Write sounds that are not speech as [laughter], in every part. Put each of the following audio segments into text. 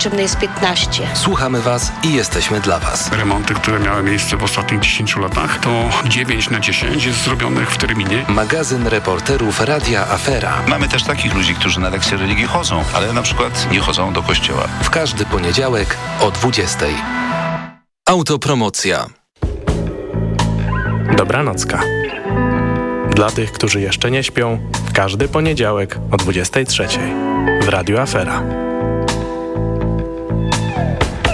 6 punktów, a potrzebne jest 15. Słuchamy Was i jesteśmy dla Was. Remonty, które miały miejsce w ostatnich 10 latach, to 9 na 10 jest zrobionych w terminie. Magazyn reporterów Radia Afera. Mamy też takich ludzi, którzy na lekcje religii chodzą, ale na przykład nie chodzą do kościoła. W każdy poniedziałek o 20. Autopromocja. Dobranocka. Dla tych, którzy jeszcze nie śpią, w każdy poniedziałek o 23 w Radiu Afera.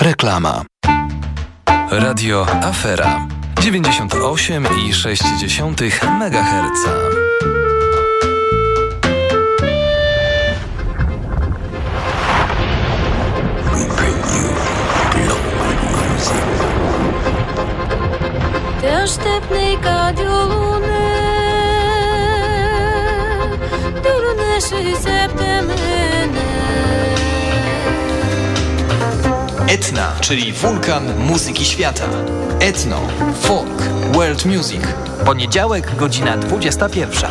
Reklama. Radio Afera 98,6 MHz. Te aștept ca Etna, czyli wulkan muzyki świata. Etno, folk, world music. Poniedziałek, godzina 21.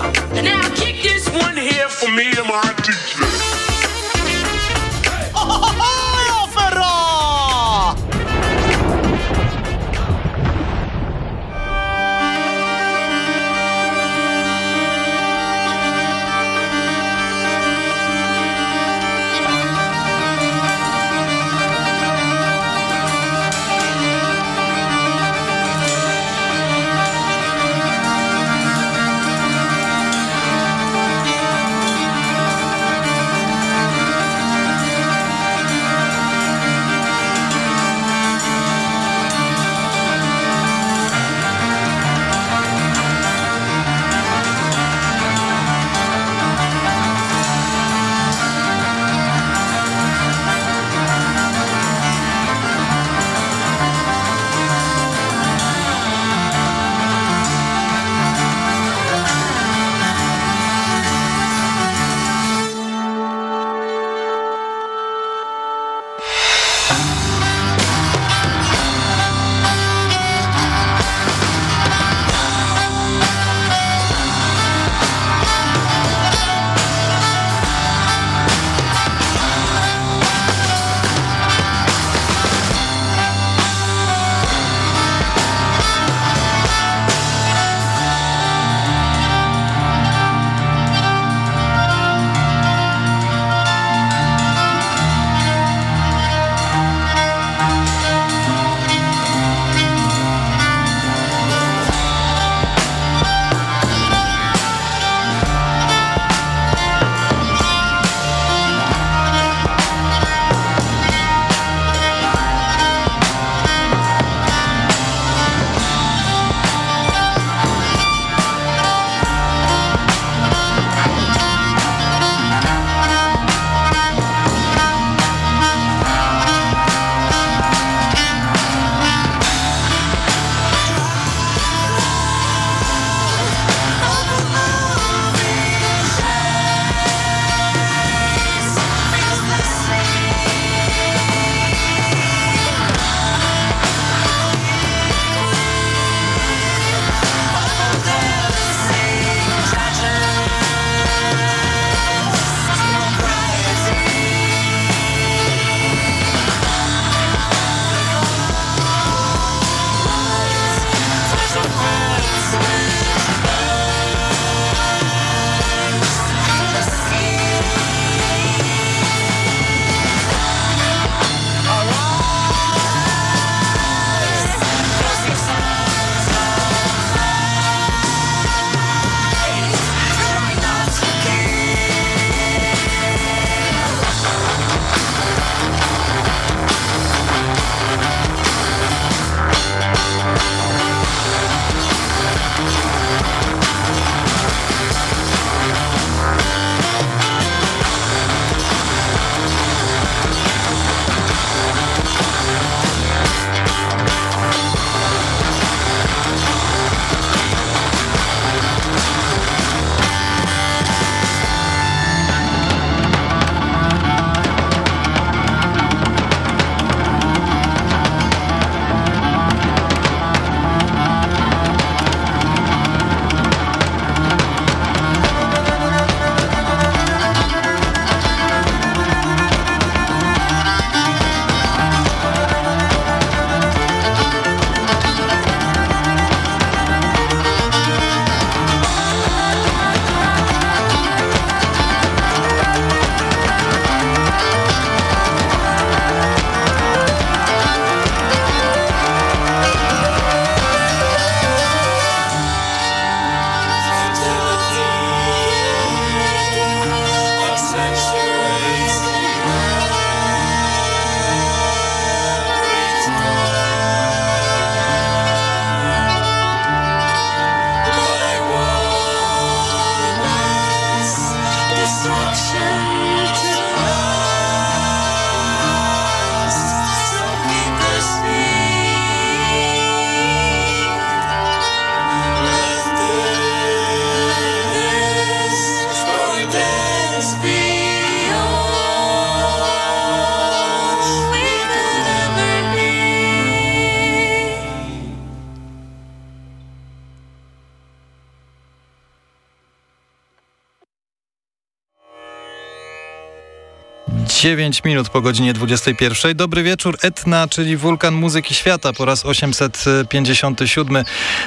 9 minut po godzinie 21. Dobry wieczór, Etna, czyli wulkan muzyki świata po raz 857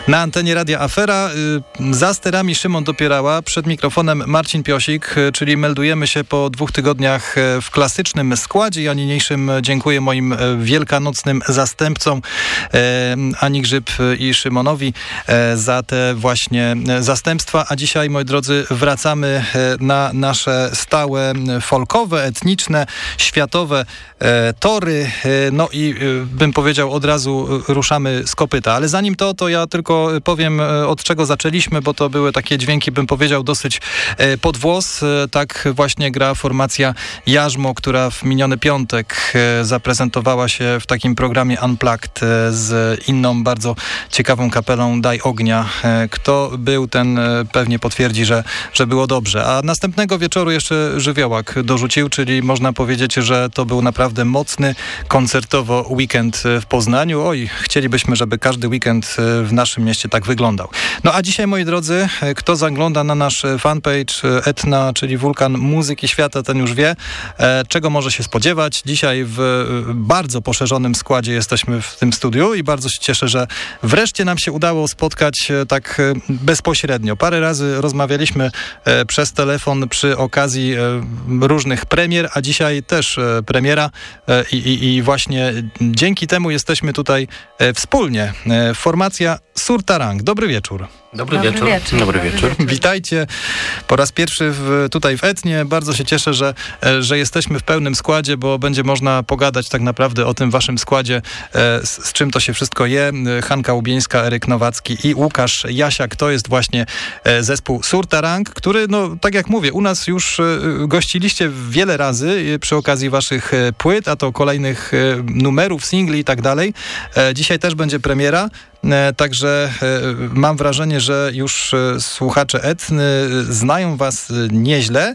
na antenie Radia Afera. Y, za sterami Szymon Dopierała, przed mikrofonem Marcin Piosik, y, czyli meldujemy się po dwóch tygodniach y, w klasycznym składzie. Ja niniejszym dziękuję moim wielkanocnym zastępcom Ani Grzyb i Szymonowi za te właśnie zastępstwa. A dzisiaj, moi drodzy, wracamy na nasze stałe folkowe, etniczne, światowe e, tory. E, no i e, bym powiedział od razu ruszamy z kopyta. Ale zanim to, to ja tylko powiem od czego zaczęliśmy, bo to były takie dźwięki, bym powiedział, dosyć pod włos. Tak właśnie gra formacja Jarzmo, która w miniony piątek zaprezentowała się w takim programie Unplugged z inną bardzo ciekawą kapelą Daj Ognia. Kto był, ten pewnie potwierdzi, że, że było dobrze. A następnego wieczoru jeszcze Żywiołak dorzucił, czyli można powiedzieć, że to był naprawdę mocny koncertowo weekend w Poznaniu. Oj, chcielibyśmy, żeby każdy weekend w naszym mieście tak wyglądał. No a dzisiaj, moi drodzy, kto zagląda na nasz fanpage Etna, czyli Wulkan Muzyki Świata, ten już wie, e, czego może się spodziewać. Dzisiaj w bardzo poszerzonym składzie jesteśmy w tym studiu i bardzo się cieszę, że wreszcie nam się udało spotkać e, tak e, bezpośrednio. Parę razy rozmawialiśmy przez telefon przy okazji różnych premier, a dzisiaj też e, premiera e, i, i, i właśnie dzięki temu jesteśmy tutaj e, wspólnie. Formacja Surtarang. Dobry wieczór. Dobry, Dobry wieczór. wieczór. Dobry wieczór. Witajcie po raz pierwszy w, tutaj w Etnie. Bardzo się cieszę, że, że jesteśmy w pełnym składzie, bo będzie można pogadać tak naprawdę o tym waszym składzie, z, z czym to się wszystko je. Hanka Łubieńska, Eryk Nowacki i Łukasz Jasiak. To jest właśnie zespół Surtarang, który, no tak jak mówię, u nas już gościliście wiele razy przy okazji waszych płyt, a to kolejnych numerów, singli i tak dalej. Dzisiaj też będzie premiera. E, także e, mam wrażenie, że już e, słuchacze etny znają was nieźle,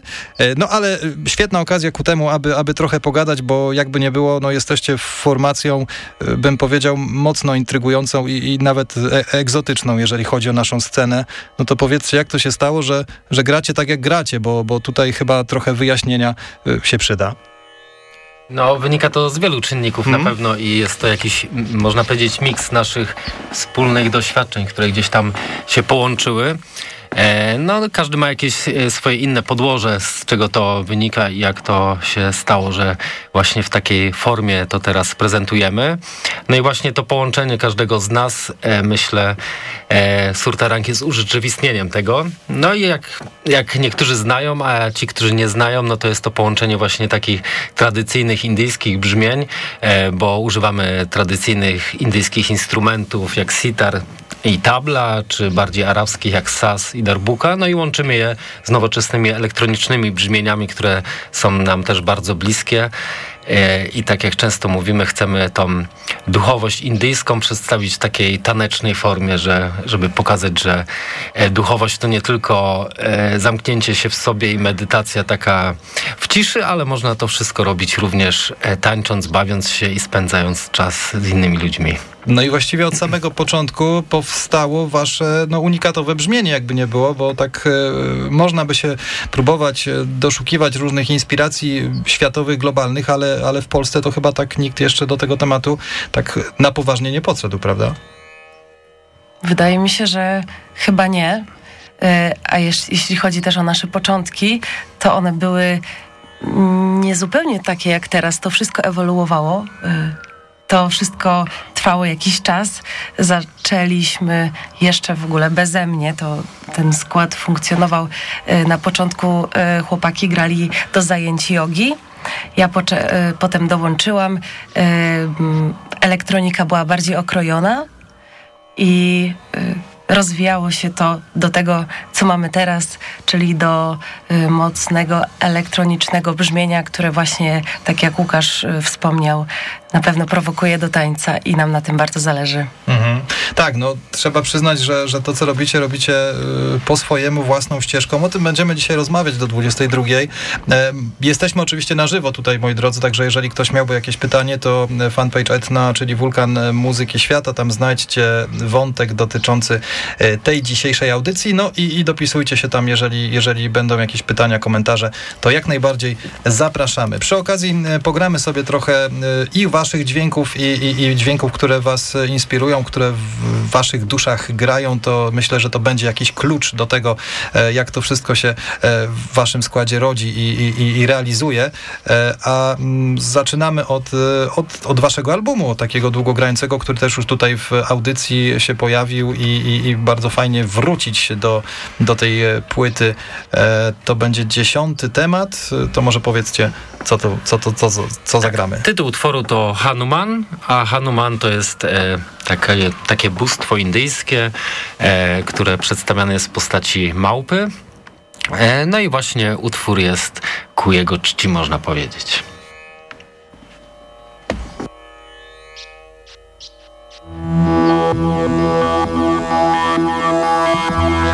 no ale świetna okazja ku temu, aby, aby trochę pogadać, bo jakby nie było, no jesteście formacją, bym powiedział, mocno intrygującą i, i nawet egzotyczną, jeżeli chodzi o naszą scenę. No to powiedzcie, jak to się stało, że, że gracie tak jak gracie, bo, bo tutaj chyba trochę wyjaśnienia się przyda. No, wynika to z wielu czynników na mhm. pewno i jest to jakiś, można powiedzieć, miks naszych wspólnych doświadczeń, które gdzieś tam się połączyły. E, no, każdy ma jakieś e, swoje inne podłoże, z czego to wynika i jak to się stało, że właśnie w takiej formie to teraz prezentujemy. No i właśnie to połączenie każdego z nas, e, myślę, Surtarang jest urzeczywistnieniem tego. No i jak, jak niektórzy znają, a ci, którzy nie znają, no to jest to połączenie właśnie takich tradycyjnych indyjskich brzmień, bo używamy tradycyjnych indyjskich instrumentów jak sitar, i tabla, czy bardziej arabskich jak sas i darbuka, no i łączymy je z nowoczesnymi elektronicznymi brzmieniami, które są nam też bardzo bliskie. E, I tak jak często mówimy, chcemy tą duchowość indyjską przedstawić w takiej tanecznej formie, że, żeby pokazać, że e, duchowość to nie tylko e, zamknięcie się w sobie i medytacja taka w ciszy, ale można to wszystko robić również tańcząc, bawiąc się i spędzając czas z innymi ludźmi. No i właściwie od samego [clears throat] początku powstało wasze no, unikatowe brzmienie, jakby nie było, bo tak e, można by się próbować e, doszukiwać różnych inspiracji światowych, globalnych, ale, ale w Polsce to chyba tak nikt jeszcze do tego tematu tak na poważnie nie podszedł, prawda? Wydaje mi się, że chyba nie. E, a jeśli chodzi też o nasze początki, to one były niezupełnie takie jak teraz. To wszystko ewoluowało. To wszystko trwało jakiś czas. Zaczęliśmy jeszcze w ogóle beze mnie, to ten skład funkcjonował. E, na początku e, chłopaki grali do zajęć jogi. Ja e, potem dołączyłam. Elektronika była bardziej okrojona i rozwijało się to do tego, co mamy teraz, czyli do y, mocnego elektronicznego brzmienia, które właśnie, tak jak Łukasz y, wspomniał, na pewno prowokuje do tańca i nam na tym bardzo zależy. Mhm. Tak, no trzeba przyznać, że, że to, co robicie, robicie y, po swojemu, własną ścieżką. O tym będziemy dzisiaj rozmawiać do 22. E, jesteśmy oczywiście na żywo tutaj, moi drodzy, także jeżeli ktoś miałby jakieś pytanie, to fanpage Etna, czyli Wulkan Muzyki Świata, tam znajdźcie wątek dotyczący e, tej dzisiejszej audycji, no i, i dopisujcie się tam, jeżeli, jeżeli będą jakieś pytania, komentarze, to jak najbardziej zapraszamy. Przy okazji e, pogramy sobie trochę i waszych dźwięków, i, i, i dźwięków, które was inspirują, które w waszych duszach grają, to myślę, że to będzie jakiś klucz do tego, e, jak to wszystko się e, w waszym składzie rodzi i, i, i realizuje. E, a mm, zaczynamy od, od, od waszego albumu, takiego długogrającego, który też już tutaj w audycji się pojawił i, i, i bardzo fajnie wrócić do, do tej płyty. To będzie dziesiąty temat. To może powiedzcie, co, to, co, to, co, co zagramy. Tytuł utworu to Hanuman, a Hanuman to jest e, takie, takie bóstwo indyjskie, e, które przedstawiane jest w postaci małpy. E, no i właśnie utwór jest ku jego czci, można powiedzieć. Thank you.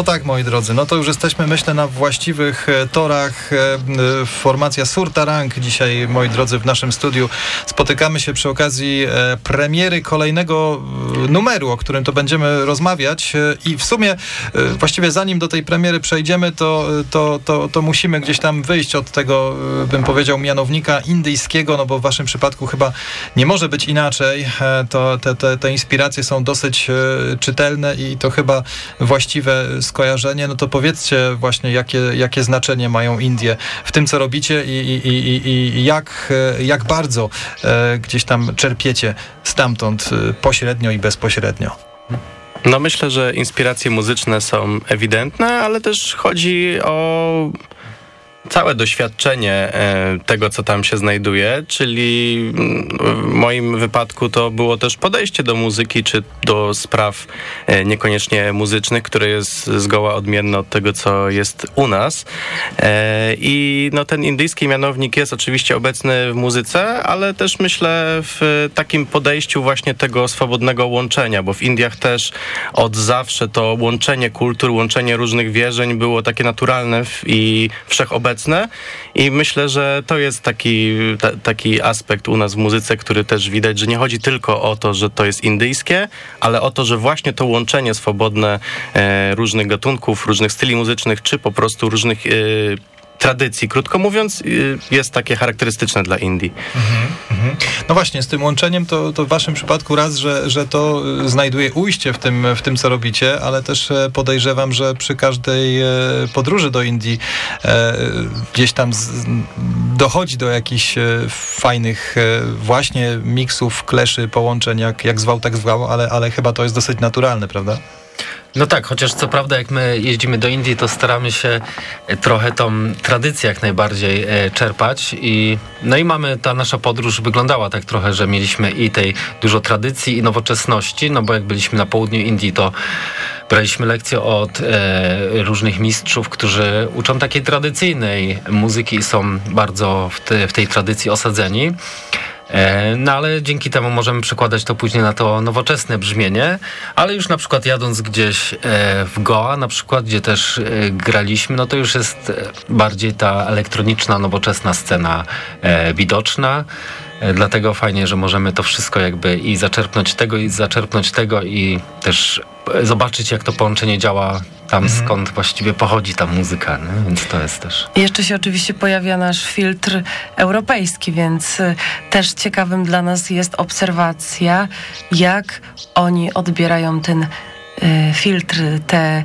O tak, moi drodzy, no to już jesteśmy, myślę, na właściwych e, torach. E, e, Formacja Surtarang dzisiaj, moi drodzy, w naszym studiu. Spotykamy się przy okazji premiery kolejnego numeru, o którym to będziemy rozmawiać i w sumie właściwie zanim do tej premiery przejdziemy, to, to, to, to musimy gdzieś tam wyjść od tego, bym powiedział, mianownika indyjskiego, no bo w waszym przypadku chyba nie może być inaczej. To, te, te, te inspiracje są dosyć czytelne i to chyba właściwe skojarzenie. No to powiedzcie właśnie, jakie, jakie znaczenie mają Indie w tym, co robicie i, i, i, i- jak, e, jak bardzo e, gdzieś tam czerpiecie stamtąd e, pośrednio i bezpośrednio. No myślę, że inspiracje muzyczne są ewidentne, ale też chodzi o całe doświadczenie e, tego, co tam się znajduje, czyli mm, w moim wypadku to było też podejście do muzyki, czy do spraw e, niekoniecznie muzycznych, które jest zgoła odmienne od tego, co jest u nas. E, I no, ten indyjski mianownik jest oczywiście obecny w muzyce, ale też myślę w takim podejściu właśnie tego swobodnego łączenia, bo w Indiach też od zawsze to łączenie kultur, łączenie różnych wierzeń było takie naturalne i wszechobecne i myślę, że to jest taki, ta, taki aspekt u nas w muzyce, który też widać, że nie chodzi tylko o to, że to jest indyjskie, ale o to, że właśnie to łączenie swobodne e, różnych gatunków, różnych styli muzycznych, czy po prostu różnych e, tradycji, krótko mówiąc, e, jest takie charakterystyczne dla Indii. Mhm. No właśnie, z tym łączeniem to, to w waszym przypadku raz, że, że to y, znajduje ujście w tym, w tym, co robicie, ale też e, podejrzewam, że przy każdej e, podróży do Indii e, gdzieś tam z, dochodzi do jakichś fajnych właśnie miksów, kleszy, połączeń, jak, jak zwał, tak zwał, ale, ale chyba to jest dosyć naturalne, prawda? No tak, chociaż co prawda jak my jeździmy do Indii, to staramy się e, trochę tą tradycję jak najbardziej e, czerpać i no i mamy, ta nasza podróż wyglądała tak trochę, że mieliśmy i tej dużo tradycji i nowoczesności, no bo jak byliśmy na południu Indii, to braliśmy lekcje od e, różnych mistrzów, którzy uczą takiej tradycyjnej muzyki i są bardzo w, te, w tej tradycji osadzeni. E, No ale dzięki temu możemy przekładać to później na to nowoczesne brzmienie, ale już na przykład jadąc gdzieś e, w Goa, na przykład, gdzie też e, graliśmy, no to już jest bardziej ta elektroniczna, nowoczesna scena widoczna. E, Dlatego fajnie, że możemy to wszystko jakby i zaczerpnąć tego, i zaczerpnąć tego, i też e, zobaczyć, jak to połączenie działa tam, skąd właściwie pochodzi ta muzyka, nie? więc to jest też. Jeszcze się oczywiście pojawia nasz filtr europejski, więc y, też ciekawym dla nas jest obserwacja, jak oni odbierają ten y, filtr, te,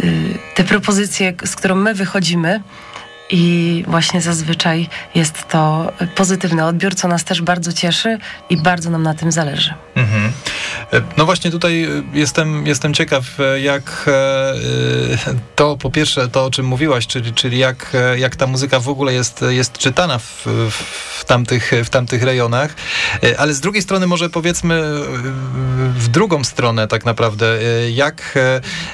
y, te propozycje, z którą my wychodzimy. I właśnie zazwyczaj jest to pozytywny odbiór, co nas też bardzo cieszy i bardzo nam na tym zależy. Mhm. No właśnie tutaj e, jestem, jestem ciekaw, e, jak e, to po pierwsze to, o czym mówiłaś, czyli, czyli jak, jak ta muzyka w ogóle jest, jest czytana w, w, tamtych, w tamtych rejonach, ale z drugiej strony może powiedzmy w drugą stronę tak naprawdę, jak,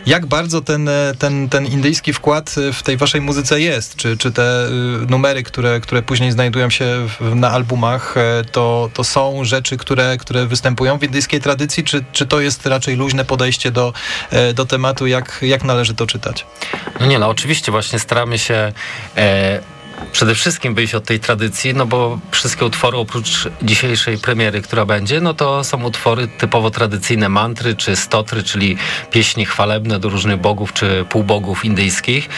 jak bardzo ten, ten, ten indyjski wkład w tej waszej muzyce jest, czy, czy te e, numery, które, które później znajdują się w, na albumach, e, to, to są rzeczy, które, które występują w indyjskiej tradycji, czy, czy to jest raczej luźne podejście do, e, do tematu, jak, jak należy to czytać? No nie, no oczywiście właśnie staramy się e, przede wszystkim wyjść od tej tradycji, no bo wszystkie utwory oprócz dzisiejszej premiery, która będzie, no to są utwory typowo tradycyjne mantry czy stotry, czyli pieśni chwalebne do różnych bogów czy półbogów indyjskich.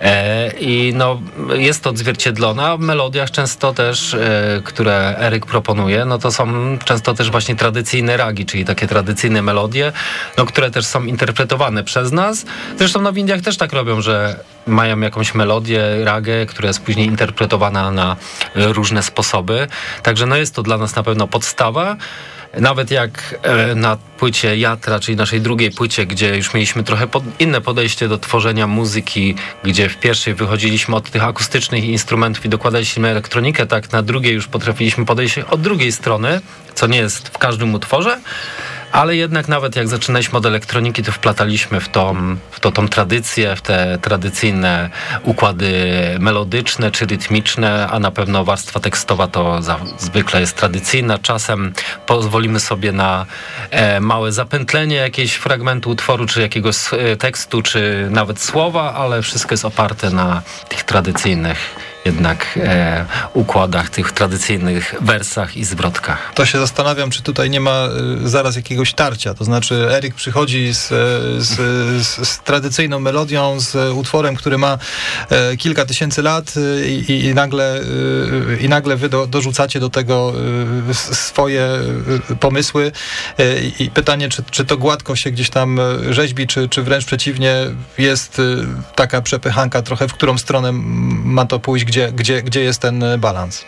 E, I no jest to odzwierciedlone, a w melodiach często też, e, które Eryk proponuje, no to są często też właśnie tradycyjne ragi, czyli takie tradycyjne melodie, no które też są interpretowane przez nas. Zresztą no w Indiach też tak robią, że mają jakąś melodię, ragę, która jest później interpretowana na e, różne sposoby. Także no jest to dla nas na pewno podstawa. Nawet jak e, na płycie Jatra, czyli naszej drugiej płycie, gdzie już mieliśmy trochę pod, inne podejście do tworzenia muzyki, gdzie w pierwszej wychodziliśmy od tych akustycznych instrumentów i dokładaliśmy elektronikę, tak na drugiej już potrafiliśmy podejść od drugiej strony, co nie jest w każdym utworze. Ale jednak nawet jak zaczynaliśmy od elektroniki, to wplataliśmy w tą, w to, tą tradycję, w te tradycyjne układy melodyczne czy rytmiczne, a na pewno warstwa tekstowa to za, zwykle jest tradycyjna. Czasem pozwolimy sobie na e, małe zapętlenie jakiegoś fragmentu utworu, czy jakiegoś e, tekstu, czy nawet słowa, ale wszystko jest oparte na tych tradycyjnych jednak e, układach, tych tradycyjnych wersach i zwrotkach. To się zastanawiam, czy tutaj nie ma y, zaraz jakiegoś tarcia. To znaczy, Erik przychodzi z, z, z, z tradycyjną melodią, z utworem, który ma e, kilka tysięcy lat y, i, i nagle, y, i nagle wy do, dorzucacie do tego y, swoje y, pomysły. E, I pytanie, czy, czy to gładko się gdzieś tam e, rzeźbi, czy, czy wręcz przeciwnie, jest y, taka przepychanka trochę, w którą stronę ma to pójść, gdzie, gdzie, gdzie jest ten e, balans?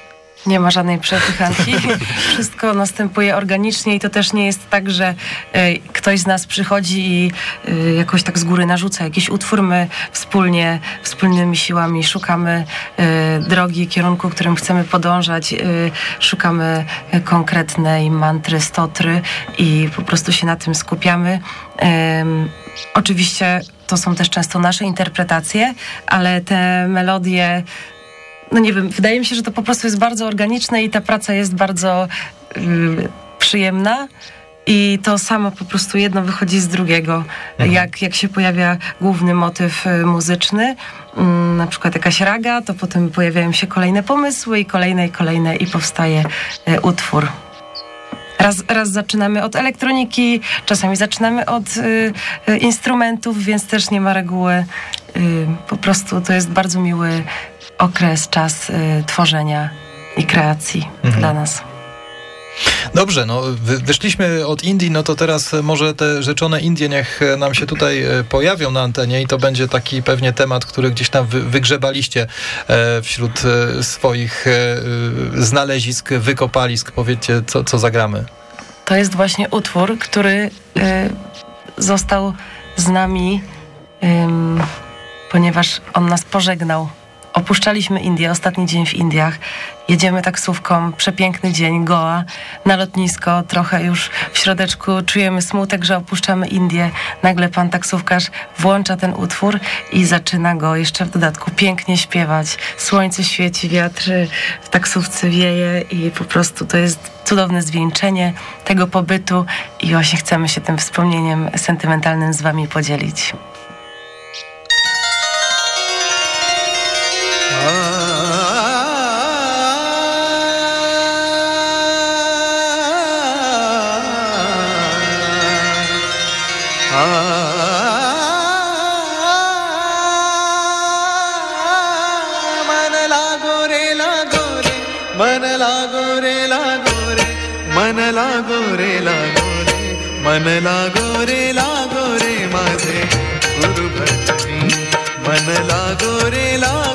Nie ma żadnej przepychanki. [laughs] Wszystko następuje organicznie i to też nie jest tak, że y, ktoś z nas przychodzi i y, jakoś tak z góry narzuca jakiś utwór. My wspólnie, wspólnymi siłami szukamy y, drogi, kierunku, którym chcemy podążać. Szukamy konkretnej mantry, stotry i po prostu się na tym skupiamy. Oczywiście to są też często nasze interpretacje, ale te melodie no nie wiem, wydaje mi się, że to po prostu jest bardzo organiczne i ta praca jest bardzo y, przyjemna. I to samo po prostu jedno wychodzi z drugiego. Mhm. Jak, jak się pojawia główny motyw y, muzyczny, y, na przykład jakaś raga, to potem pojawiają się kolejne pomysły i kolejne i kolejne i powstaje y, utwór. Raz, raz zaczynamy od elektroniki, czasami zaczynamy od y, instrumentów, więc też nie ma reguły. Y, po prostu to jest bardzo miły okres, czas y, tworzenia i kreacji mhm. dla nas. Dobrze, no wyszliśmy od Indii, no to teraz może te rzeczone Indie niech nam się tutaj e, pojawią na antenie i to będzie taki pewnie temat, który gdzieś tam wygrzebaliście e, wśród e, swoich znalezisk, wykopalisk. Powiedzcie, co, co zagramy. To jest właśnie utwór, który został z nami, ponieważ on nas pożegnał Opuszczaliśmy Indię, ostatni dzień w Indiach. Jedziemy taksówką, przepiękny dzień, Goa, na lotnisko, trochę już w środeczku czujemy smutek, że opuszczamy Indię. Nagle pan taksówkarz włącza ten utwór i zaczyna go jeszcze w dodatku pięknie śpiewać. Słońce świeci, wiatr w taksówce wieje i po prostu to jest cudowne zwieńczenie tego pobytu i właśnie chcemy się tym wspomnieniem sentymentalnym z wami podzielić. मन लागो रे लागो रे माझे गुरु भजनी मन लागो रे लागो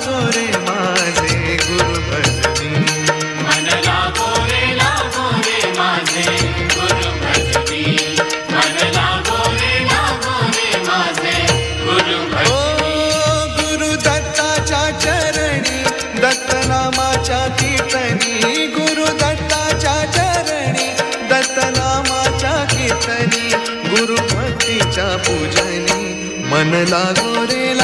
মেলা করে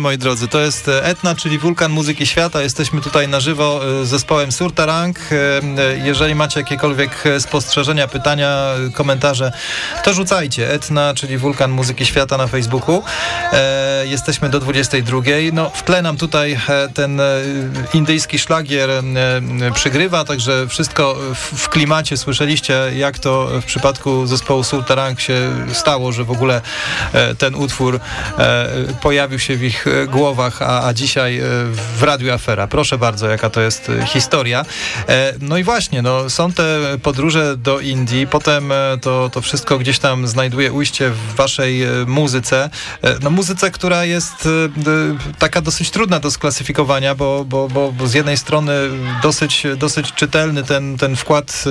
Moi drodzy, to jest Etna, czyli wulkan muzyki świata. Jesteśmy tutaj na żywo e, z zespołem Surtarang. E, e, Jeżeli macie jakiekolwiek spostrzeżenia, pytania, komentarze, to rzucajcie. Etna, czyli wulkan muzyki świata na Facebooku. E, Jesteśmy do 22. No, w tle nam tutaj e, ten e, indyjski szlagier e, przygrywa, także wszystko w, klimacie. Słyszeliście, jak to w przypadku zespołu Surtarang się stało, że w ogóle e, ten utwór e, pojawił się w ich e, głowach, a, a dzisiaj e, w Radiu Afera. Proszę bardzo, jaka to jest e, historia. E, No i właśnie, no, są te podróże do Indii, potem e, to, to wszystko gdzieś tam znajduje ujście w waszej e, muzyce. E, No muzyce, która jest e, taka dosyć trudna do sklasyfikowania, bo, bo, bo, bo z jednej strony dosyć, dosyć czytelny ten, ten wkład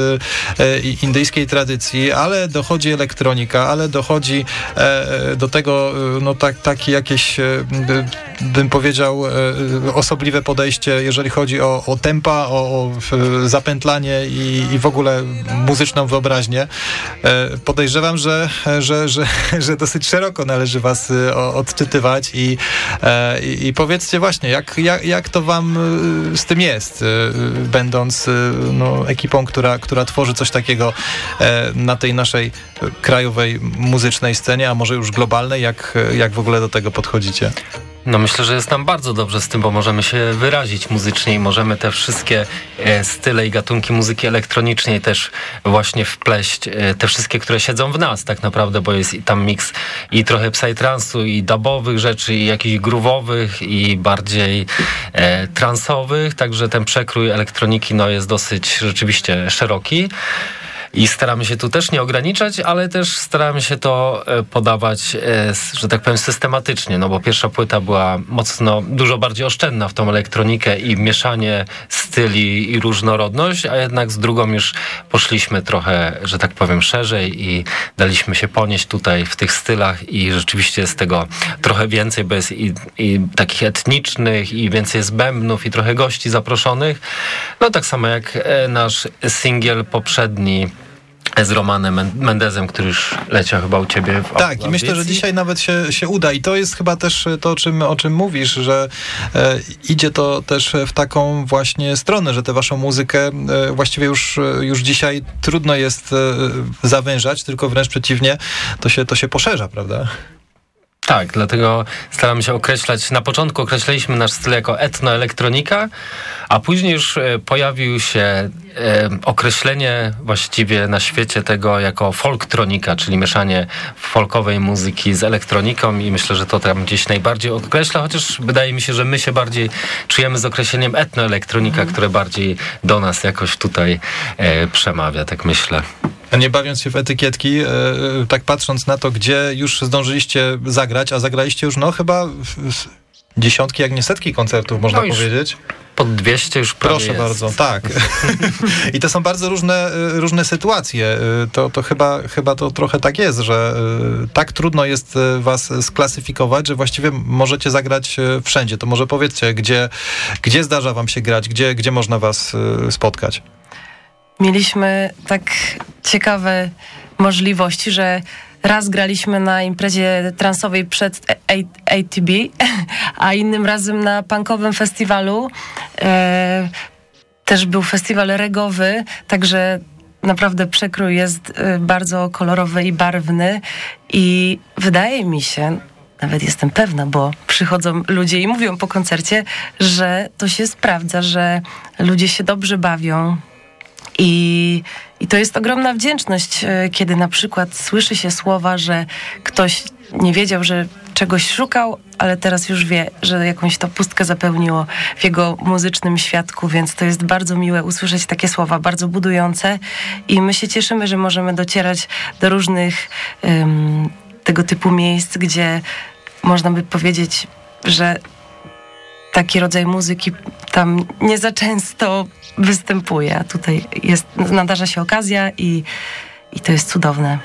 e, e, indyjskiej tradycji, ale dochodzi elektronika, ale dochodzi e, do tego no tak, takie jakieś, e, bym powiedział, e, osobliwe podejście, jeżeli chodzi o, o tempa, o, o zapętlanie i, i w ogóle muzyczną wyobraźnię. E, Podejrzewam, że, że, że, [laughs] że dosyć szeroko należy was e, odczytywać i, i, i powiedzcie właśnie, jak, jak, jak to wam z tym jest, będąc no, ekipą, która, która tworzy coś takiego na tej naszej krajowej muzycznej scenie, a może już globalnej, jak, jak w ogóle do tego podchodzicie? No myślę, że jest nam bardzo dobrze z tym, bo możemy się wyrazić muzycznie i możemy te wszystkie e, style i gatunki muzyki elektronicznej też właśnie wpleść, e, te wszystkie, które siedzą w nas tak naprawdę, bo jest tam miks i trochę psytransu, i dubowych rzeczy, i jakichś groovowych, i bardziej e, transowych, także ten przekrój elektroniki no, jest dosyć rzeczywiście szeroki. I staramy się tu też nie ograniczać, ale też staramy się to e, podawać, e, że tak powiem, systematycznie, no bo pierwsza płyta była mocno, dużo bardziej oszczędna w tą elektronikę i mieszanie styli i różnorodność, a jednak z drugą już poszliśmy trochę, że tak powiem, szerzej i daliśmy się ponieść tutaj w tych stylach i rzeczywiście jest tego trochę więcej, bo jest i, i takich etnicznych i więcej jest bębnów i trochę gości zaproszonych. No tak samo jak e, nasz singiel poprzedni, z Romanem Men- Mendezem, który już leciał chyba u ciebie w Tak, i myślę, że dzisiaj nawet się, się uda. I to jest chyba też to, o czym, o czym mówisz, że e, idzie to też w taką właśnie stronę, że tę waszą muzykę e, właściwie już, e, już dzisiaj trudno jest e, zawężać, tylko wręcz przeciwnie, to się, to się poszerza, prawda? Tak, dlatego staramy się określać, na początku określaliśmy nasz styl jako etnoelektronika, a później już e, pojawił się e, określenie właściwie na świecie tego jako folktronika, czyli mieszanie folkowej muzyki z elektroniką i myślę, że to tam gdzieś najbardziej określa, chociaż wydaje mi się, że my się bardziej czujemy z określeniem etnoelektronika, które bardziej do nas jakoś tutaj e, przemawia, tak myślę. A nie bawiąc się w etykietki, e, tak patrząc na to, gdzie już zdążyliście zagrać, a zagraliście już no chyba dziesiątki, jak nie setki koncertów, można No powiedzieć. Pod 200 już prawie Proszę jest. bardzo, tak. [laughs] I to są bardzo różne, y, różne sytuacje. Y, To, to chyba, chyba to trochę tak jest, że tak trudno jest was sklasyfikować, że właściwie możecie zagrać wszędzie. To może powiedzcie, gdzie, gdzie zdarza wam się grać, gdzie, gdzie można was spotkać? Mieliśmy tak ciekawe możliwości, że raz graliśmy na imprezie transowej przed ATB, [laughs] a innym razem na punkowym festiwalu. E, też był festiwal regowy, także naprawdę przekrój jest e, bardzo kolorowy i barwny i wydaje mi się, nawet jestem pewna, bo przychodzą ludzie i mówią po koncercie, że to się sprawdza, że ludzie się dobrze bawią, i, I to jest ogromna wdzięczność, e, kiedy na przykład słyszy się słowa, że ktoś nie wiedział, że czegoś szukał, ale teraz już wie, że jakąś to pustkę zapełniło w jego muzycznym świadku, więc to jest bardzo miłe usłyszeć takie słowa, bardzo budujące. I my się cieszymy, że możemy docierać do różnych em, tego typu miejsc, gdzie można by powiedzieć, że taki rodzaj muzyki tam nie za często występuje, a tutaj jest, nadarza się okazja i, i to jest cudowne.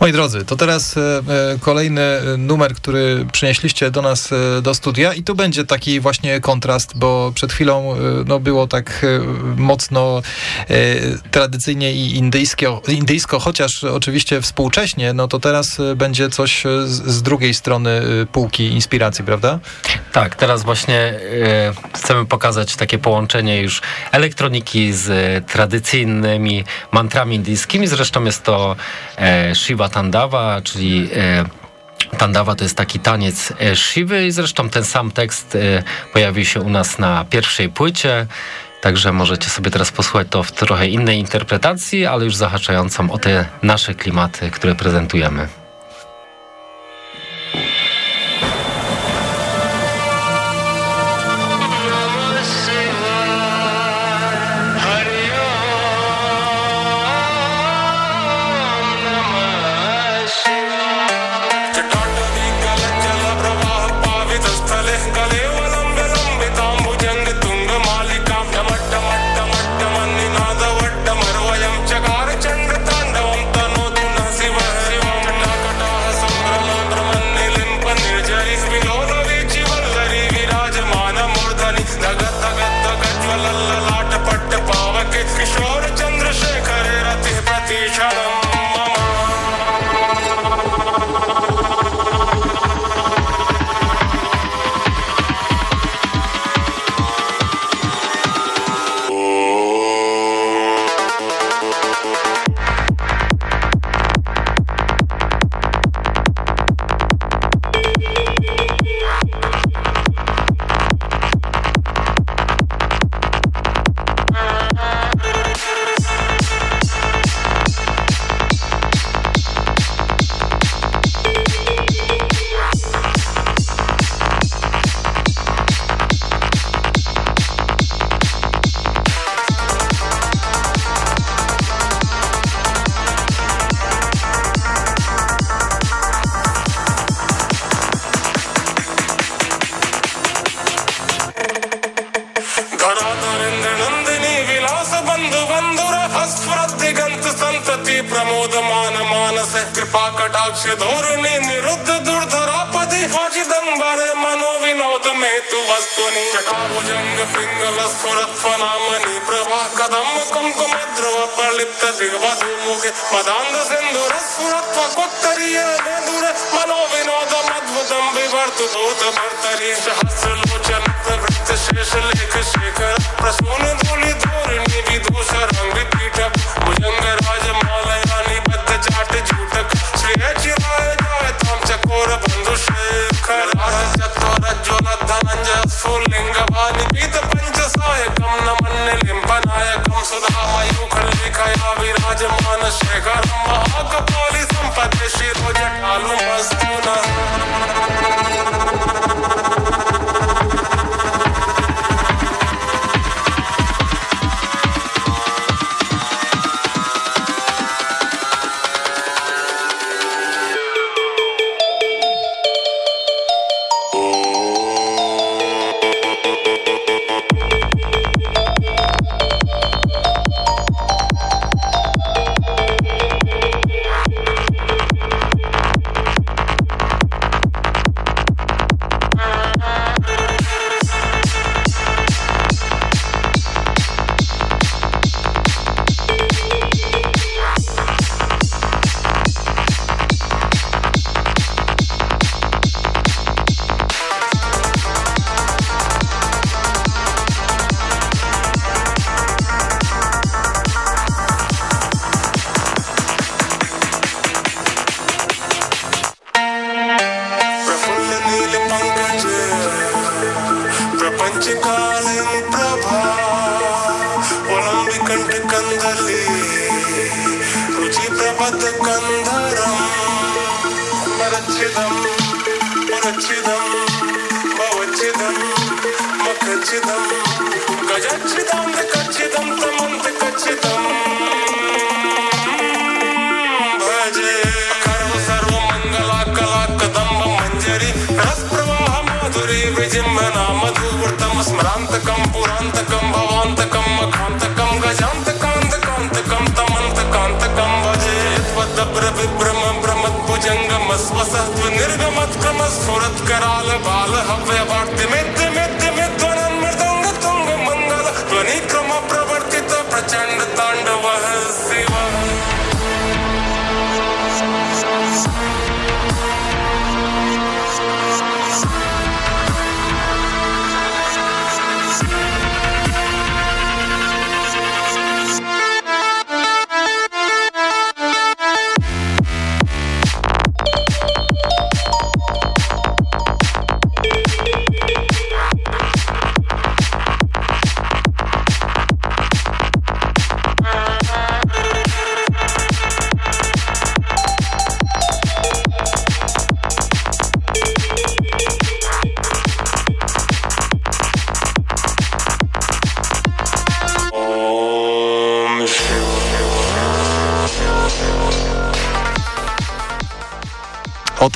Moi drodzy, to teraz e, e, kolejny e, numer, który przynieśliście do nas e, do studia i tu będzie taki właśnie kontrast, bo przed chwilą e, no, było tak e, mocno tradycyjnie i indyjsko, indyjsko, chociaż oczywiście współcześnie, no to teraz będzie coś z, z drugiej strony półki inspiracji, prawda? Tak, teraz właśnie chcemy pokazać takie połączenie już elektroniki z tradycyjnymi mantrami indyjskimi. Zresztą jest to e, Shiva Tandawa, czyli e, Tandawa to jest taki taniec e, Shivy i zresztą ten sam tekst e, pojawił się u nas na pierwszej płycie. Także możecie sobie teraz posłuchać to w trochę innej interpretacji, ale już zahaczającą o te nasze klimaty, które prezentujemy.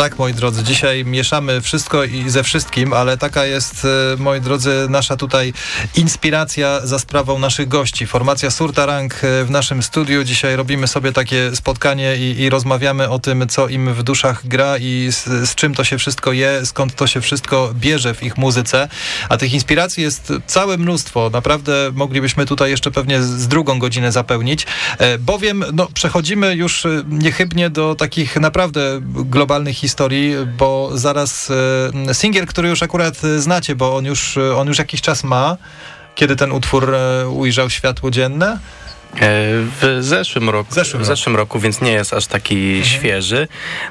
Tak, moi drodzy, dzisiaj mieszamy wszystko i ze wszystkim, ale taka jest, e, moi drodzy, nasza tutaj inspiracja za sprawą naszych gości. Formacja Surtarang e, w naszym studiu. Dzisiaj robimy sobie takie spotkanie i, i rozmawiamy o tym, co im w duszach gra i z, z czym to się wszystko je, skąd to się wszystko bierze w ich muzyce. A tych inspiracji jest całe mnóstwo. Naprawdę moglibyśmy tutaj jeszcze pewnie z drugą godzinę zapełnić, e, bowiem no, przechodzimy już niechybnie do takich naprawdę globalnych historii, bo zaraz e, singiel, który już akurat e, znacie, bo on już, e, on już jakiś czas ma, kiedy ten utwór ujrzał światło dzienne. E, W zeszłym roku, Zeszłym w zeszłym roku, więc nie jest aż taki świeży.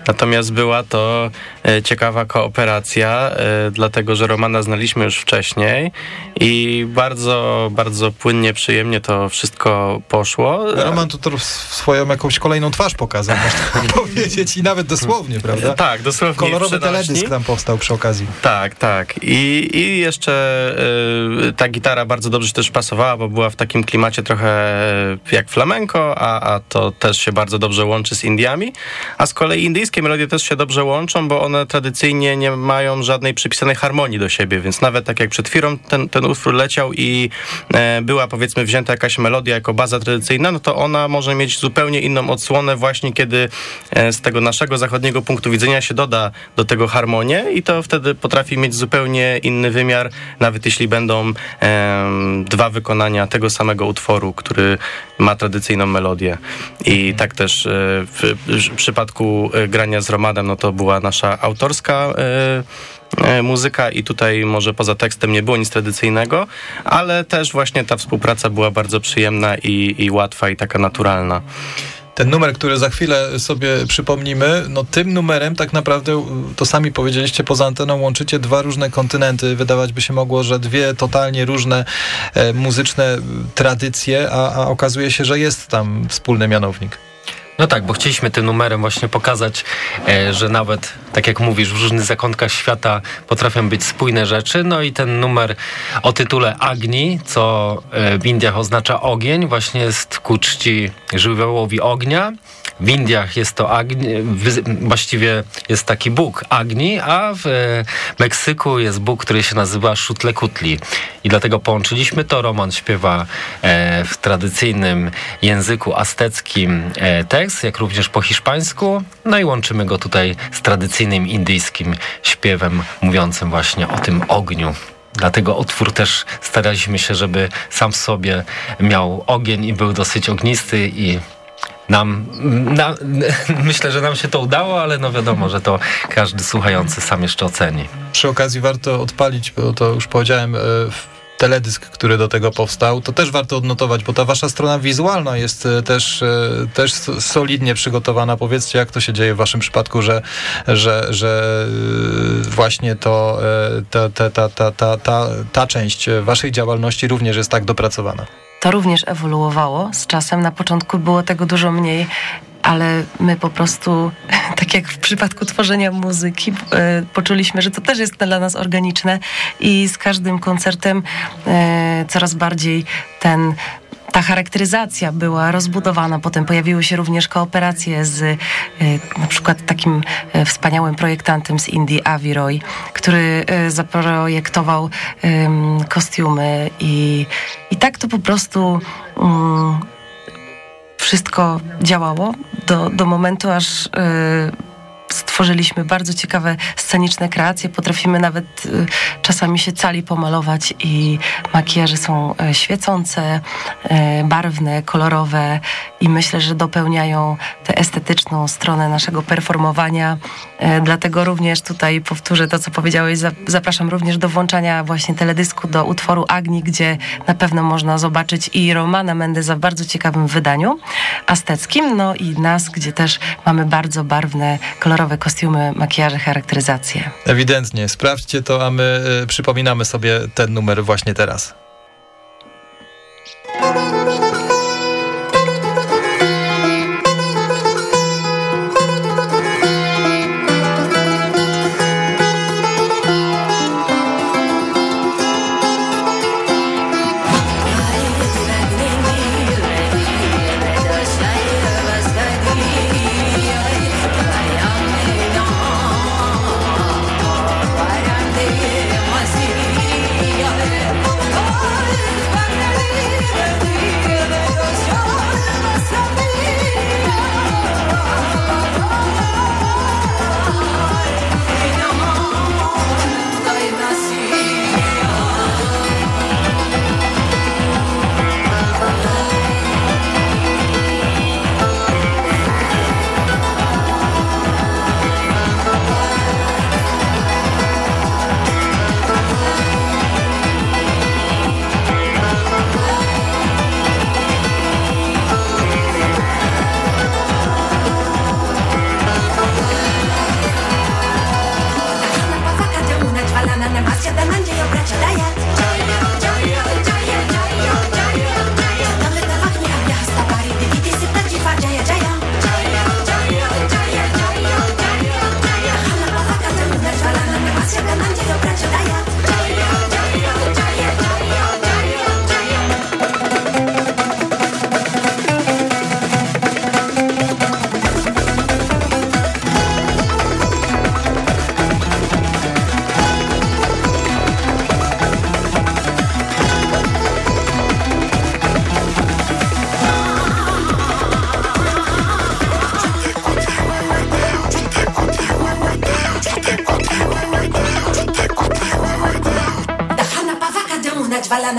Natomiast była to e, ciekawa kooperacja, e, dlatego że Romana znaliśmy już wcześniej i bardzo, bardzo płynnie, przyjemnie to wszystko poszło. Roman tu swoją jakąś kolejną twarz pokazał, można [laughs] powiedzieć, i nawet dosłownie, prawda? Tak, dosłownie. Kolorowy teledysk tam powstał przy okazji. Tak, tak. I, i jeszcze ta gitara bardzo dobrze też pasowała, bo była w takim klimacie trochę jak flamenko, a, a to też się bardzo dobrze łączy z Indiami. A z kolei indyjskie melodie też się dobrze łączą, bo one tradycyjnie nie mają żadnej przypisanej harmonii do siebie, więc nawet tak jak przed chwilą ten, ten utwór leciał i e, była powiedzmy wzięta jakaś melodia jako baza tradycyjna, no to ona może mieć zupełnie inną odsłonę właśnie kiedy e, z tego naszego zachodniego punktu widzenia się doda do tego harmonię i to wtedy potrafi mieć zupełnie inny wymiar, nawet jeśli będą e, dwa wykonania tego samego utworu, który ma tradycyjną melodię. I tak też e, w, przypadku e, grania z Romadem, no to była nasza autorska e, muzyka i tutaj może poza tekstem nie było nic tradycyjnego, ale też właśnie ta współpraca była bardzo przyjemna i, i łatwa i taka naturalna. Ten numer, który za chwilę sobie przypomnimy, no tym numerem tak naprawdę, to sami powiedzieliście, poza anteną łączycie dwa różne kontynenty. Wydawać by się mogło, że dwie totalnie różne e, muzyczne tradycje, a, a okazuje się, że jest tam wspólny mianownik. No tak, bo chcieliśmy tym numerem właśnie pokazać, e, że nawet, tak jak mówisz, w różnych zakątkach świata potrafią być spójne rzeczy. No i ten numer o tytule Agni, co e, w Indiach oznacza ogień, właśnie jest ku czci żywiołowi ognia. W Indiach jest to Agni, właściwie jest taki Bóg Agni, a w e, Meksyku jest Bóg, który się nazywa Szutlekutli. I dlatego połączyliśmy to. Roman śpiewa e, w tradycyjnym języku azteckim e, tekst, jak również po hiszpańsku. No i łączymy go tutaj z tradycyjnym indyjskim śpiewem mówiącym właśnie o tym ogniu. Dlatego utwór też staraliśmy się, żeby sam w sobie miał ogień i był dosyć ognisty i nam, na, [laughs] myślę, że nam się to udało, ale no wiadomo, że to każdy słuchający sam jeszcze oceni. Przy okazji warto odpalić, bo to już powiedziałem, e, teledysk, który do tego powstał, to też warto odnotować, bo ta wasza strona wizualna jest e, też, e, też solidnie przygotowana. Powiedzcie, jak to się dzieje w waszym przypadku, że, że, że właśnie to, ta, ta, ta, ta, ta, ta, ta część waszej działalności również jest tak dopracowana to również ewoluowało z czasem. Na początku było tego dużo mniej, ale my po prostu, [laughs] tak jak w przypadku tworzenia muzyki, e, poczuliśmy, że to też jest dla nas organiczne i z każdym koncertem e, coraz bardziej ten ta charakteryzacja była rozbudowana. Potem pojawiły się również kooperacje z y, na przykład takim wspaniałym projektantem z Indii, Avi Roy, który zaprojektował kostiumy i, i tak to po prostu um, wszystko działało do, do momentu, aż stworzyliśmy bardzo ciekawe sceniczne kreacje. Potrafimy nawet y, czasami się cali pomalować i makijaże są e, świecące, e, barwne, kolorowe i myślę, że dopełniają tę estetyczną stronę naszego performowania. E, dlatego również tutaj powtórzę to, co powiedziałeś. Zapraszam również do włączania właśnie teledysku do utworu Agni, gdzie na pewno można zobaczyć i Romana Mendeza w bardzo ciekawym wydaniu azteckim, no i nas, gdzie też mamy bardzo barwne, kolorowe kostiumy, makijaże, charakteryzacje. Ewidentnie. Sprawdźcie to, a my y, przypominamy sobie ten numer właśnie teraz.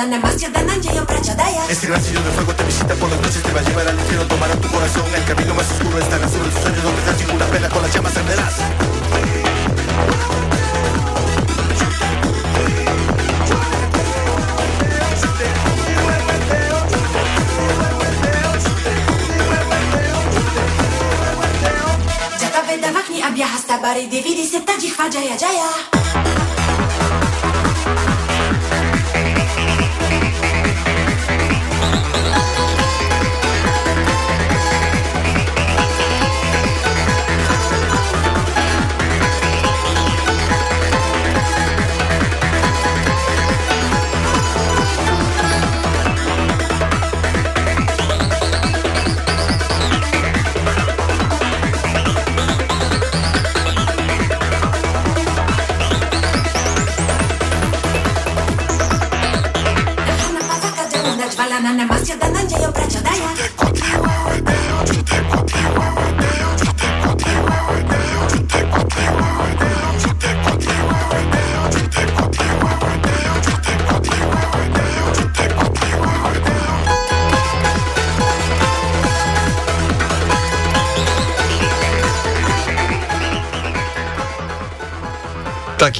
Chvala nana más ciudadana yo prachadaya. Ese gran sello de fuego te visita por las noches, te va a llevar al infierno, tomará tu corazón. El camino más oscuro estará sobre tus sueños, donde estás ninguna pena, con las llamas arderás. Jata veda vakni abia hasta bari dividi se taji khwa jaya jaya.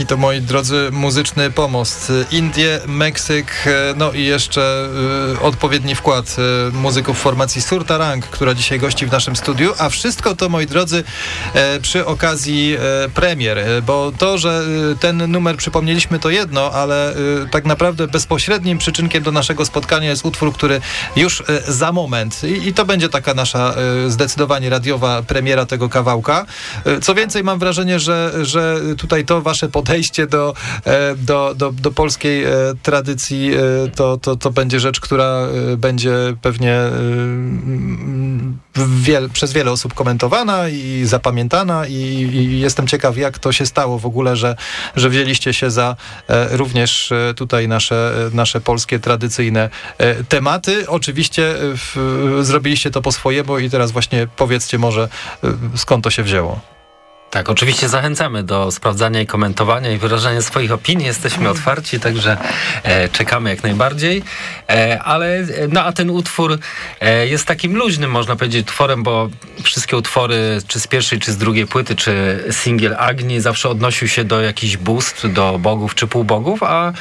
Taki to, moi drodzy, muzyczny pomost. Indie, Meksyk, e, no i jeszcze e, odpowiedni wkład e, muzyków formacji Surtarang, która dzisiaj gości w naszym studiu, a wszystko to, moi drodzy, e, przy okazji premier, bo to, że ten numer przypomnieliśmy to jedno, ale tak naprawdę bezpośrednim przyczynkiem do naszego spotkania jest utwór, który już za moment i, i to będzie taka nasza zdecydowanie radiowa premiera tego kawałka. Co więcej, mam wrażenie, że, że tutaj to wasze podejście do, e, do, do, do polskiej e, tradycji e, to, to, to będzie rzecz, która będzie pewnie wiel, przez wiele osób komentowana i zapamiętana i, i jestem ciekaw, jak to się stało w ogóle, że, że wzięliście się za również tutaj nasze, nasze polskie tradycyjne tematy. Oczywiście w, zrobiliście to po swojemu i teraz właśnie powiedzcie może skąd to się wzięło. Tak, oczywiście zachęcamy do sprawdzania i komentowania i wyrażania swoich opinii. Jesteśmy otwarci, także e, czekamy jak najbardziej. E, ale e, no a ten utwór e, jest takim luźnym, można powiedzieć, utworem, bo wszystkie utwory, czy z pierwszej, czy z drugiej płyty, czy singiel Agni zawsze odnosił się do jakichś bóstw, do bogów, czy półbogów, a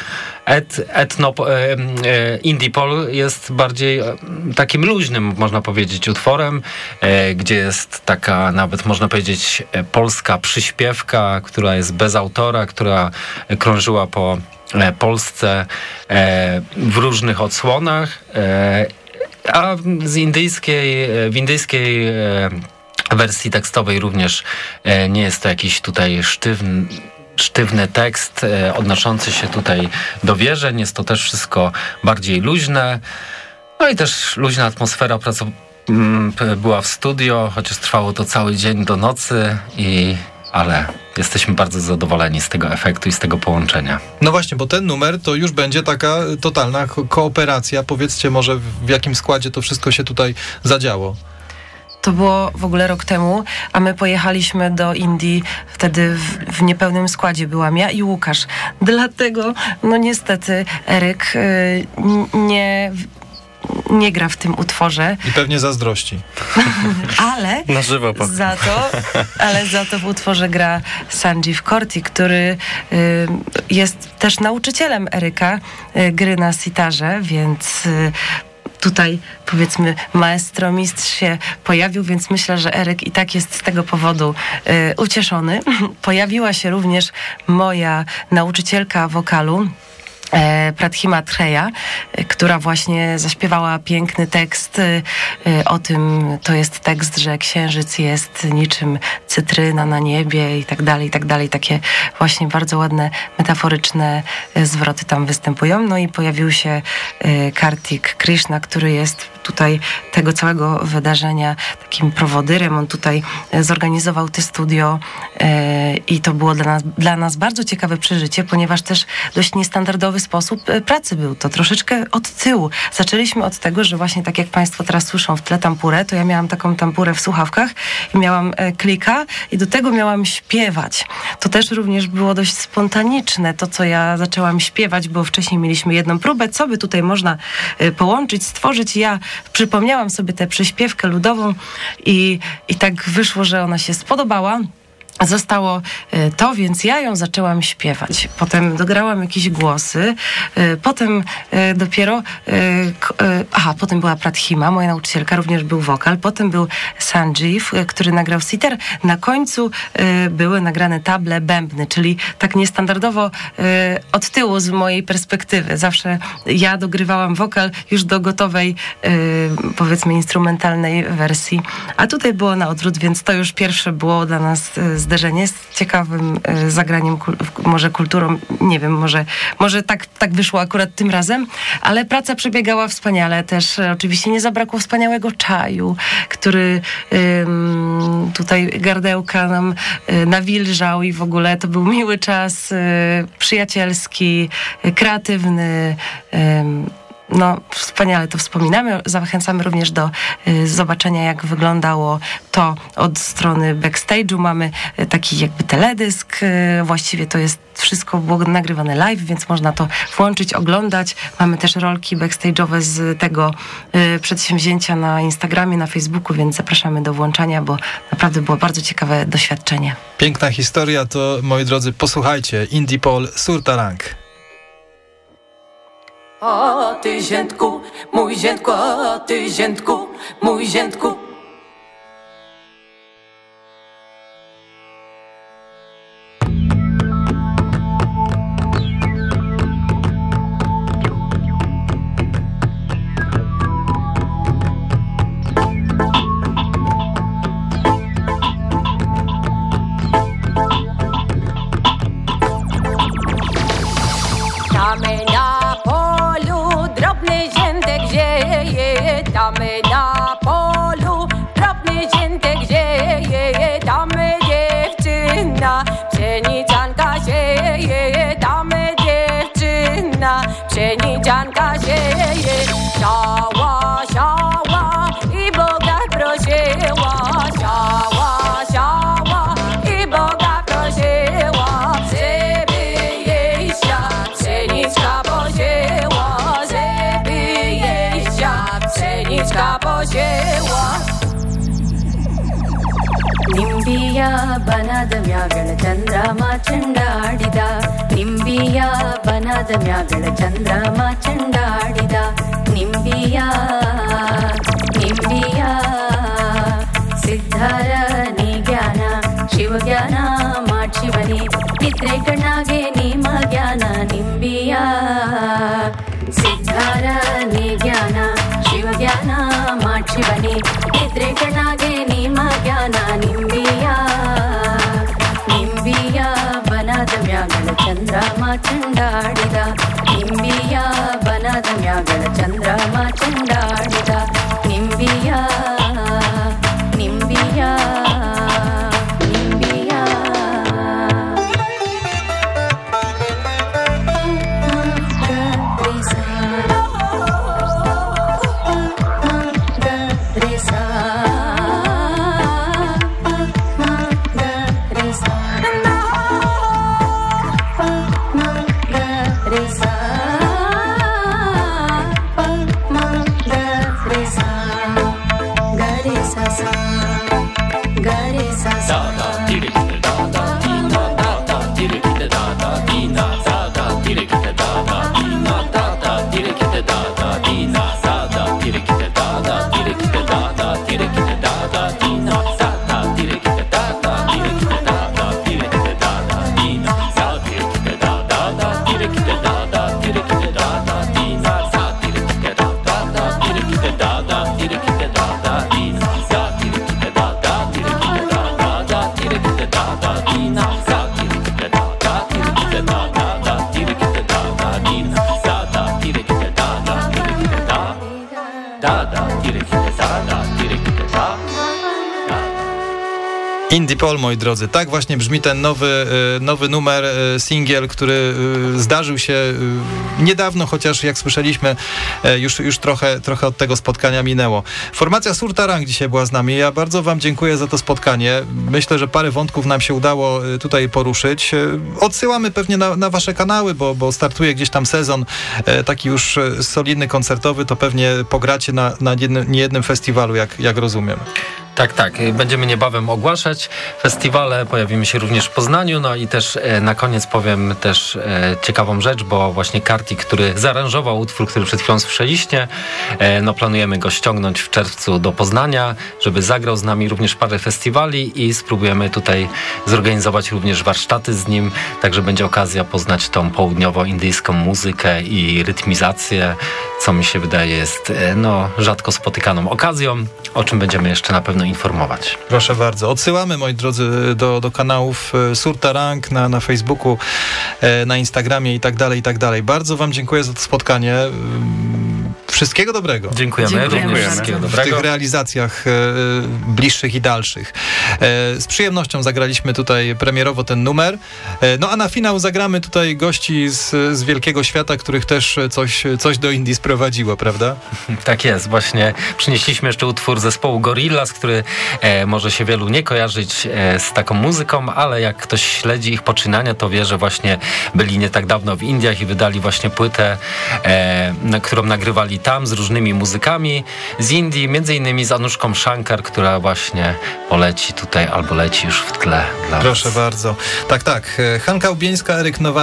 et, etno, e, e, Indie Pol jest bardziej e, takim luźnym, można powiedzieć, utworem, gdzie jest taka nawet, można powiedzieć, polska przyśpiewka, która jest bez autora, która krążyła po Polsce w różnych odsłonach, a z indyjskiej, w indyjskiej wersji tekstowej również nie jest to jakiś tutaj sztywny sztywny tekst e, odnoszący się tutaj do wierzeń. Jest to też wszystko bardziej luźne. No i też luźna atmosfera pracow- m, p- była w studio, chociaż trwało to cały dzień do nocy i ale jesteśmy bardzo zadowoleni z tego efektu i z tego połączenia. No właśnie, bo ten numer to już będzie taka totalna ko- kooperacja. Powiedzcie może w jakim składzie to wszystko się tutaj zadziało. To było w ogóle rok temu, a my pojechaliśmy do Indii wtedy w, w niepełnym składzie. Byłam ja i Łukasz. Dlatego, no niestety, Eryk y, nie, nie gra w tym utworze, I pewnie zazdrości. [laughs] ale Na żywo za to, ale za to w utworze gra Sanjeev Korti, który y, jest też nauczycielem Eryka y, gry na sitarze, więc y, tutaj powiedzmy maestro mistrz się pojawił, więc myślę, że Eryk i tak jest z tego powodu y, ucieszony. [laughs] Pojawiła się również moja nauczycielka wokalu. E, Prathima Treja, która właśnie zaśpiewała piękny tekst e, o tym, to jest tekst, że księżyc jest niczym cytryna na niebie i tak dalej, i tak dalej. Takie właśnie bardzo ładne, metaforyczne e, zwroty tam występują. No i pojawił się Kartik Krishna, który jest tutaj tego całego wydarzenia takim prowodyrem. On tutaj zorganizował te studio i to było dla nas, dla nas bardzo ciekawe przeżycie, ponieważ też dość niestandardowy nowy sposób e, pracy był. To troszeczkę od tyłu. Zaczęliśmy od tego, że właśnie tak jak Państwo teraz słyszą w tle tampurę, to ja miałam taką tampurę w słuchawkach i miałam e, klika i do tego miałam śpiewać. To też również było dość spontaniczne, to co ja zaczęłam śpiewać, bo wcześniej mieliśmy jedną próbę, co by tutaj można e, połączyć, stworzyć. Ja przypomniałam sobie tę przyśpiewkę ludową i, i tak wyszło, że ona się spodobała. Zostało e, to, więc ja ją zaczęłam śpiewać. Potem dograłam jakieś głosy, e, potem e, dopiero, aha, potem była Prathima, moja nauczycielka, również był wokal, potem był Sanjeev, który nagrał sitar. Na końcu były nagrane table, bębny, czyli tak niestandardowo od tyłu z mojej perspektywy. Zawsze ja dogrywałam wokal już do gotowej, powiedzmy, instrumentalnej wersji, a tutaj było na odwrót, więc to już pierwsze było dla nas e, zderzenie z ciekawym e, zagraniem, może kulturą, nie wiem, może, może tak, tak wyszło akurat tym razem, ale praca przebiegała wspaniale też. e, Oczywiście nie zabrakło wspaniałego czaju, który tutaj gardełka nam e, nawilżał i w ogóle to był miły czas, przyjacielski, kreatywny. No, wspaniale to wspominamy. Zachęcamy również do y, zobaczenia, jak wyglądało to od strony backstage'u. Mamy y, taki jakby teledysk. Y, właściwie to jest wszystko było nagrywane live, więc można to włączyć, oglądać. Mamy też rolki backstage'owe z tego przedsięwzięcia na Instagramie, na Facebooku, więc zapraszamy do włączania, bo naprawdę było bardzo ciekawe doświadczenie. Piękna historia to, moi drodzy, posłuchajcie. Indie Paul Surtalang. O ty ziętku, mój ziętku, o ty ziętku, mój ziętku. ನಿಂಬಿಯ ಬನದ ಮ್ಯಾಗಳ ಚಂದ್ರಮ ಚಂಡಾಡಿದ ನಿಂಬಿಯ ನಿಂಬಿಯ. ಸಿದ್ಧರ ನೀ ಜ್ಞಾನ, ಶಿವಜ್ಞಾನ ಮಾಡಿವನಿ ನಿದ್ರೆ ಕಣ್ಣಾಗೆ ನಿಮ್ಮ ಜ್ಞಾನ, ನಿಂಬಿಯ. ಸಿದ್ಧರ ನೀ ಜ್ಞಾನ, ಶಿವಜ್ಞಾನ ಮಾಡಿವನಿ ನಿದ್ರೆ ಕಣ್ಣಾಗೆ ಚಂಡಾಡಿದ ಇಂಬಿಯ ಬನದ ಮ್ಯಾಗಳ ಚಂದ್ರಮ ಚಂಡಾಡಿದ Indie Pol, moi drodzy. Tak właśnie brzmi ten nowy, e, nowy numer, e, singiel, który e, zdarzył się niedawno, chociaż jak słyszeliśmy, już, już trochę, trochę od tego spotkania minęło. Formacja Surtarang dzisiaj była z nami. Ja bardzo wam dziękuję za to spotkanie. Myślę, że parę wątków nam się udało tutaj poruszyć. Odsyłamy pewnie na, na wasze kanały, bo, bo startuje gdzieś tam sezon taki już solidny, koncertowy, to pewnie pogracie na, na jednym, niejednym festiwalu, jak, jak rozumiem. Tak, tak. y, Będziemy niebawem ogłaszać festiwale. Pojawimy się również w Poznaniu. No i też e, na koniec powiem też e, ciekawą rzecz, bo właśnie Karti, który zaaranżował utwór, który przed chwilą słyszeliście, no planujemy go ściągnąć w czerwcu do Poznania, żeby zagrał z nami również parę festiwali i spróbujemy tutaj zorganizować również warsztaty z nim, także będzie okazja poznać tą południowo-indyjską muzykę i rytmizację, co mi się wydaje jest no, rzadko spotykaną okazją, o czym będziemy jeszcze na pewno informować. Proszę bardzo. Odsyłamy, moi drodzy, do, do kanałów e, Surtarang na, na Facebooku, e, na Instagramie i tak dalej, i tak dalej. Bardzo wam dziękuję za to spotkanie. Wszystkiego dobrego. Dziękujemy, Dziękujemy również wszystkiego W dobrego. tych realizacjach e, bliższych i dalszych. E, z przyjemnością zagraliśmy tutaj premierowo ten numer. E, no a na finał zagramy tutaj gości z, z wielkiego świata, których też coś, coś do Indii sprowadziło, prawda? [laughs] Tak jest, właśnie przynieśliśmy jeszcze utwór zespołu Gorillaz, który e, może się wielu nie kojarzyć e, z taką muzyką, ale jak ktoś śledzi ich poczynania, to wie, że właśnie byli nie tak dawno w Indiach i wydali właśnie płytę, e, na, którą nagrywali tam z różnymi muzykami z Indii, między innymi z Anuszką Shankar, która właśnie poleci tutaj albo leci już w tle dla Proszę bardzo. Tak, tak. E, Hanka Ubieńska, Eryk Nowak.